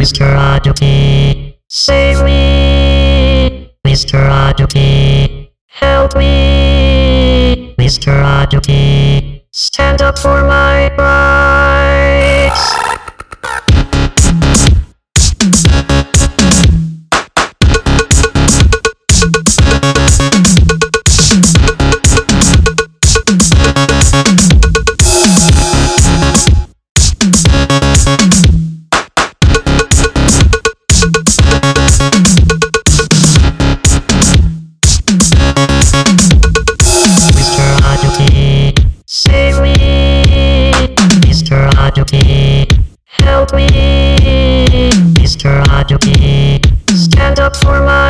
Mr. Aduki, save me! Mr. Aduki, help me! Mr. Aduki, stand up for my rights! Mr. Help me! Mr. Aduki, stand up for my